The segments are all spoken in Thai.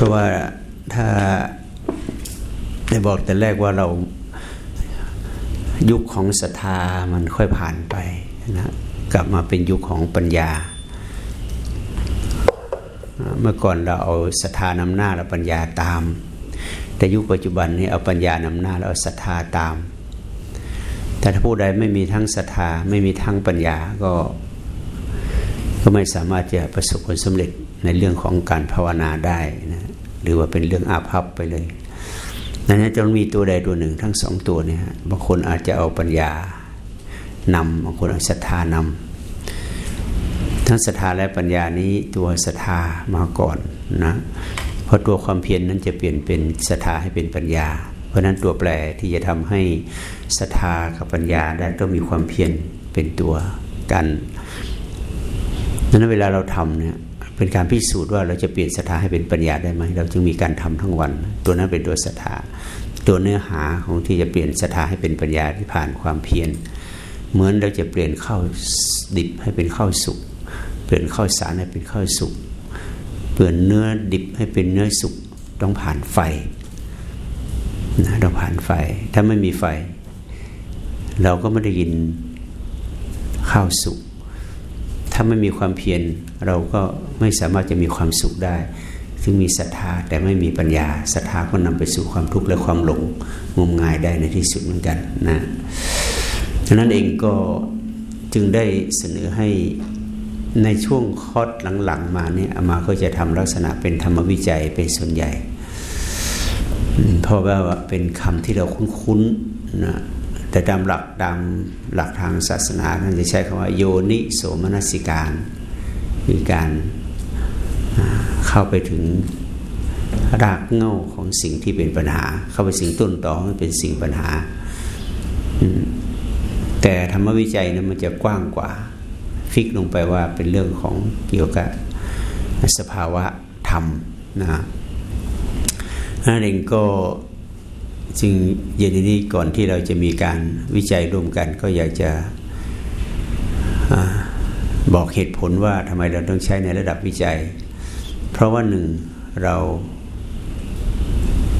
ราะว่าถ้าได้บอกแต่แรกว่าเรายุคของศรัทธามันค่อยผ่านไปนะกลับมาเป็นยุคของปัญญา เมื่อก่อนเราเอาศรัทธานำหน้าแล้วปัญญาตาม แต่ยุคปัจจุบันนี้เอาปัญญานำหน้าแล้วเอาศรัทธาตาม แต่ถ้าผู้ใดไม่มีทั้งศรัทธาไม่มีทั้งปัญญาก็ก็ไม่สามารถจะประสบผลสำเร็จในเรื่องของการภาวนาได้นะ หรือว่าเป็นเรื่องอาภัพไปเลยนั้นจะมีตัวใดตัวหนึ่งทั้งสองตัวเนี่ยบางคนอาจจะเอาปัญญานำบางคนเอาศรัทธานำทั้งศรัทธาและปัญญานี้ตัวศรัทธามาก่อนนะเพราะตัวความเพียรนนั้นจะเปลี่ยนเป็นศรัทธาให้เป็นปัญญา เพราะนั้นตัวแปรที่จะทำให้ศรัทธากับปัญญาได้ต้องมีความเพียรเป็นตัวกันดังนั้นเวลาเราทำเนี่ย เป็นการพิสูจน์ว่าเราจะเปลี่ยนศรัทธาให้เป็นปัญญาได้ไหมเราจึงมีการทำทั้งวัน ตัวนั้นเป็นตัวศรัทธาตัวเนื้อหาของที่จะเปลี่ยนศรัทธาให้เป็นปัญญาที่ผ่านความเพียรเหมือนเราจะเปลี่ยนข้าวดิบให้เป็นข้าวสุกเปลี่ยนข้าวสารให้เป็นข้าวสุกเปลี่ยนเนื้อดิบให้เป็นเนื้อสุกต้องผ่านไฟนะต้องผ่านไฟ ถ้าไม่มีไฟ เราก็ไม่ได้ยินข้าวสุก ถ้าไม่มีความเพียรเราก็ไม่สามารถจะมีความสุขได้ ซึ่งมีศรัทธาแต่ไม่มีปัญญาศรัทธาก็นำไปสู่ความทุกข์และความหลงงมงายได้ในที่สุดเหมือนกันนะฉะนั้นเองก็จึงได้เสนอให้ในช่วงคอดหลังๆ มาเนี่ยอามาก็จะทำลักษณะเป็นธรรมวิจัยเป็นส่วนใหญ่เพราะว่าเป็นคำที่เราคุ้นๆนะ แต่ตามหลักตามหลักทางศาสนาท่านจะใช้คำว่าโยนิโสมนสิการคือการเข้าไปถึงรากเง่าของสิ่งที่เป็นปัญหา เข้าไปสิ่งต้นตอให้เป็นสิ่งปัญหา แต่ธรรมวิจัยนั้นมันจะกว้างกว่า ฟิกลงไปว่าเป็นเรื่องของเกี่ยวกับสภาวะธรรมนะนั่นเองก็ จึงเย็นนี้ก่อนที่เราจะมีการวิจัยร่วมกัน ก็อยากจะบอกเหตุผลว่าทำไมเราต้องใช้ในระดับวิจัย เพราะว่าหนึ่งเรา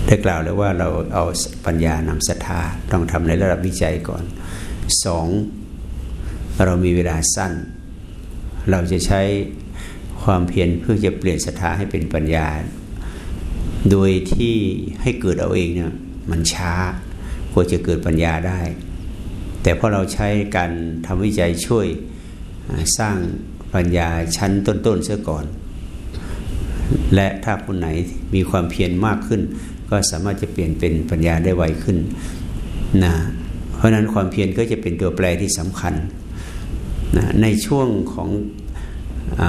ได้กล่าวแล้วว่าเราเอาปัญญานำศรัทธาต้องทำในระดับวิจัยก่อนสองเรามีเวลาสั้น เราจะใช้ความเพียรเพื่อจะเปลี่ยนศรัทธาให้เป็นปัญญา โดยที่ให้เกิดเอาเองเนี่ย มันช้ากว่าจะเกิดปัญญาได้ แต่พอเราใช้การทำวิจัยช่วยสร้างปัญญาชั้นต้นๆเสียก่อน และถ้าคนไหนมีความเพียรมากขึ้น ก็สามารถจะเปลี่ยนเป็นปัญญาได้ไวขึ้นนะเพราะนั้นความเพียรก็จะเป็นตัวแปรที่สำคัญนะในช่วงของอ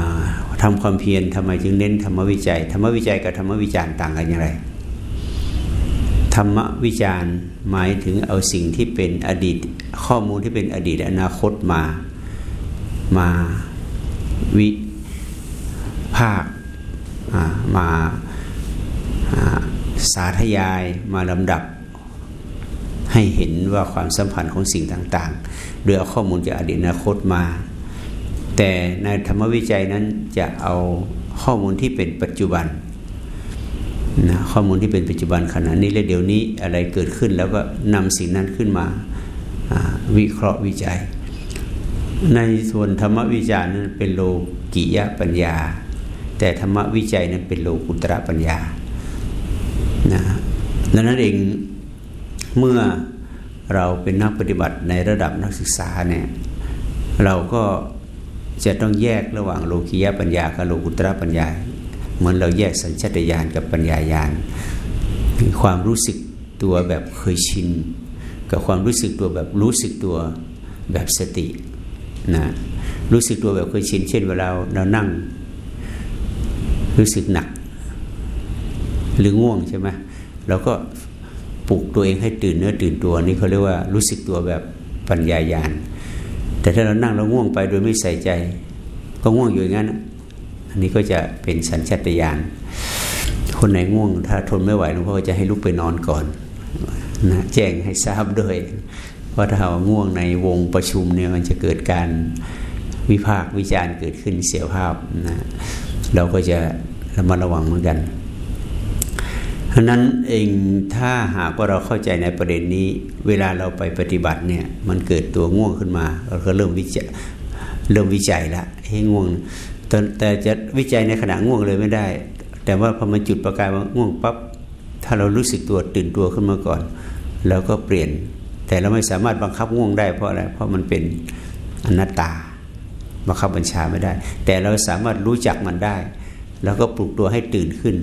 ทำความเพียรทำไมจึงเน้นธรรมวิจัย ธรรมวิจัยกับธรรมวิจารณ์ต่างกันอย่างไร ธรรมวิจารณ์หมายถึงเอาสิ่งที่เป็นอดีต ข้อมูลที่เป็นอดีตอนาคตมามาวิภาคมาสาธยายมาลำดับ ให้เห็นว่าความสัมพันธ์ของสิ่งต่างๆ โดยเอาข้อมูลจากอดีตอนาคตมา แต่ในธรรมวิจัยนั้นจะเอาข้อมูลที่เป็นปัจจุบัน นะข้อมูลที่เป็นปัจจุบันขณะนี้และเดี๋ยวนี้อะไรเกิดขึ้นแล้วก็นำสิ่งนั้นขึ้นมาวิเคราะห์วิจัย ในส่วนธรรมวิจารนั้นเป็นโลกิยะปัญญา แต่ธรรมวิจัยนั้นเป็นโลกุตระปัญญานะดังนั้นเองเมื่อเราเป็นนักปฏิบัติในระดับนักศึกษาเนี่ยเราก็จะต้องแยกระหว่างโลกิยะปัญญากับโลกุตระปัญญา เหมือนเราแยกสัญชาตญาณกับปัญญายาณมีความรู้สึกตัวแบบเคยชิน กับความรู้สึกตัวแบบรู้สึกตัวแบบสตินะรู้สึกตัวแบบเคยชิน เช่นเวลาเรานั่ง รู้สึกหนัก หรือง่วงใช่ไหมเราก็ปลุกตัวเองให้ตื่นเนื้อตื่นตัวนี่เขาเรียกว่ารู้สึกตัวแบบปัญญายาณแต่ถ้าเรานั่งเราง่วงไปโดยไม่ใส่ใจ ก็ง่วงอยู่อย่างนั้น อันนี้ก็จะเป็นสัญชาตญาณคนไหนง่วง ถ้าทนไม่ไหวหลวงพ่อจะให้ลุกไปนอนก่อนนะแจ้งให้ทราบด้วยเพราะถ้าเราง่วงในวงประชุมเนี่ยมันจะเกิดการวิพากษ์วิจารณ์เกิดขึ้นเสียภาพนะเราก็จะระมัดระวังเหมือนกันเพราะนั้นเองถ้าหากว่าเราเข้าใจในประเด็นนี้ เวลาเราไปปฏิบัติเนี่ยมันเกิดตัวง่วงขึ้นมา เราก็เริ่มวิจัยเริ่มวิจัยละให้ง่วง แต่แต่จะวิจัยในขณะง่วงเลยไม่ได้ แต่ว่าพอมาจุดประกายว่าง่วงปั๊บถ้าเรารู้สึกตัวตื่นตัวขึ้นมาก่อนแล้วก็เปลี่ยน แต่เราไม่สามารถบังคับง่วงได้เพราะอะไรเพราะมันเป็นอนัตตาบังคับบัญชาไม่ได้ แต่เราสามารถรู้จักมันได้ แล้วก็ปลุกตัวให้ตื่นขึ้น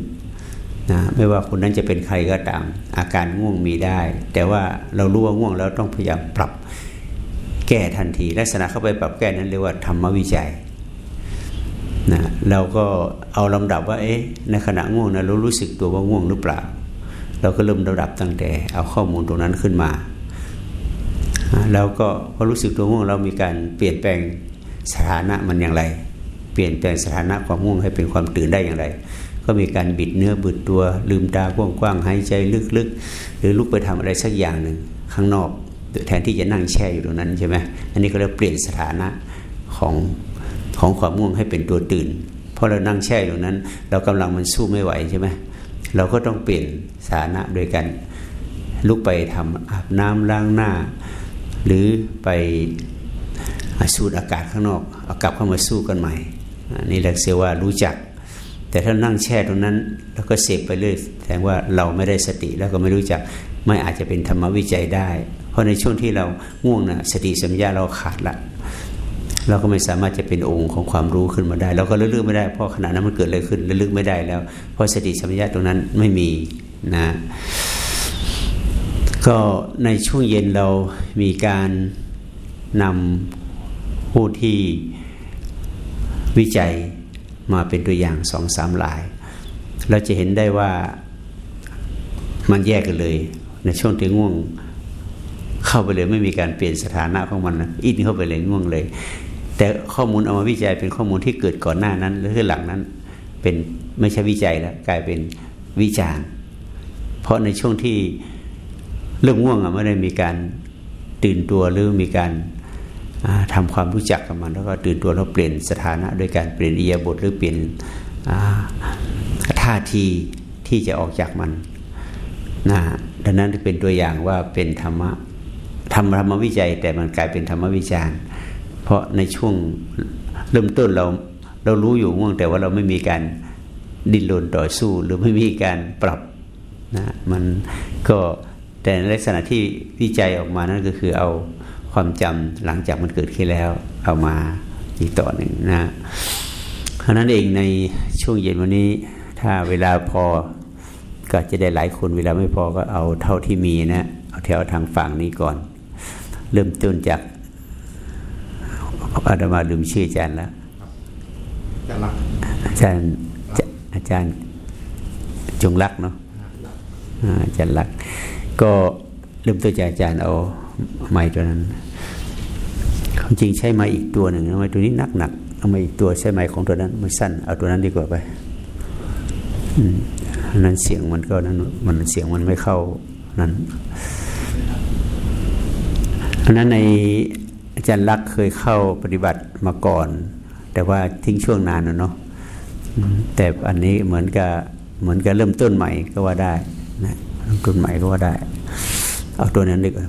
นะไม่ว่าคนนั้นจะเป็นใครก็ตาม อาการง่วงมีได้ แต่ว่าเรารู้ว่าง่วงแล้วต้องพยายามปรับแก้ทันที ลักษณะเข้าไปปรับแก้นั้นเรียกว่าธรรมวิจัย นะเราก็เอาลำดับว่าเอ๊ะในขณะง่วงนะเรารู้สึกตัวว่าง่วงหรือเปล่า เราก็เริ่มระดับตั้งแต่ เอาข้อมูลตรงนั้นขึ้นมาแล้วก็พอรู้สึกตัวง่วงเรามีการเปลี่ยนแปลงสถานะมันอย่างไร เปลี่ยนแปลงสถานะความง่วงให้เป็นความตื่นได้อย่างไร ก็มีการบิดเนื้อบิดตัวลืมตากว้างๆหายใจลึกๆ หรือลุกไปทำอะไรสักอย่างหนึ่งข้างนอกแทนที่จะนั่งแช่อยู่ตรงนั้นใช่ไหมอันนี้ก็เรียกเปลี่ยนสถานะของ ของความง่วงให้เป็นตัวตื่นเพราะเรานั่งแช่อยู่นั้น เรากำลังมันสู้ไม่ไหวใช่ไหมเราก็ต้องเปลี่ยนสถานะโดยการลุกไปทำอาบน้ำล้างหน้า หรือไปสูดอากาศข้างนอกเอากลับเข้ามาสู้กันใหม่นี่เรียกเสียว่ารู้จัก แต่ถ้านั่งแช่ตรงนั้น แล้วก็เสพไปเรื่อยแสดงว่าเราไม่ได้สติแล้วก็ไม่รู้จักไม่อาจจะเป็นธรรมวิจัยได้ เพราะในช่วงที่เราง่วงน่ะสติสัมยาเราขาดละ เราก็ไม่สามารถจะเป็นองค์ของความรู้ขึ้นมาได้ เราก็เลือกไม่ได้เพราะขณะนั้นมันเกิดอะไรขึ้นเลือกไม่ได้แล้ว เพราะสติสัมยาตรงนั้นไม่มีนะก็ในช่วงเย็นเรามีการนำผู้ที่วิจัยมาเป็นตัวอย่างสองสามลาย เราจะเห็นได้ว่ามันแยกกันเลย ในช่วงที่ง่วงเข้าไปเลยไม่มีการเปลี่ยนสถานะของมันอินเข้าไปเลยง่วงเลย แต่ข้อมูลเอามาวิจัยเป็นข้อมูลที่เกิดก่อนหน้านั้น หรือหลังนั้น เป็นไม่ใช่วิจัยแล้วกลายเป็นวิจารณ์ เพราะในช่วงที่เรื่องง่วงอะไม่ได้มีการตื่นตัวหรือมีการทำความรู้จักกับมันแล้วก็ตื่นตัวแล้วเปลี่ยนสถานะโดยการเปลี่ยนอียาบทหรือเปลี่ยนท่าทีที่จะออกจากมันนะดังนั้นเป็นตัวอย่างว่าเป็นธรรมะธรรมธรรมวิจัย แต่มันกลายเป็นธรรมวิจารณ์ เพราะในช่วงเริ่มต้นเราเรารู้อยู่ง่วงแต่ว่าเราไม่มีการดิ้นรนต่อสู้หรือไม่มีการปรับนะมันก็แต่ในลักษณะที่วิจัยออกมานั่นก็คือเอาความจำหลังจากมันเกิดขึ้นแล้ว เอามาอีกต่อหนึ่งนะเพราะนั้นเองในช่วงเย็นวันนี้ถ้าเวลาพอก็จะได้หลายคนเวลาไม่พอก็เอาเท่าที่มีนะเอาแถวทางฝั่งนี้ก่อน เริ่มต้นจาก อาตมาลืมชื่ออาจารย์แล้วอาจารย์อาจารย์จงรักเนาะอาจารย์รัก ก็เริ่มต้นจากอาจารย์เอาไม้ตัวนั้นจริงใช้ไม้อีกตัวหนึ่งไม้ตัวนี้หนักหนักเอามาอีกตัวใช้ไม้ของตัวนั้นมันสั้นเอาตัวนั้นดีกว่าไปนั้นเสียงมันก็นั้นมันเสียงมันไม่เข้านั้นอันนั้นใน อาจารย์ลักษ์เคยเข้าปฏิบัติมาก่อน แต่ว่าทิ้งช่วงนานนะเนาะแต่อันนี้เหมือนกับเหมือนกับเริ่มต้นใหม่ก็ว่าได้นะเริ่มต้นใหม่ก็ว่าได้ เอาตัวนั้นดีกว่า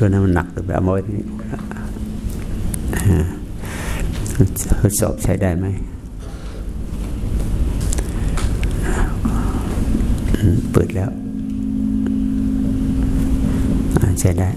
ตัวนั้นมันหนักไปเอามาไว้ที่ทดสอบใช้ได้ไหมเปิดแล้วใช้ได้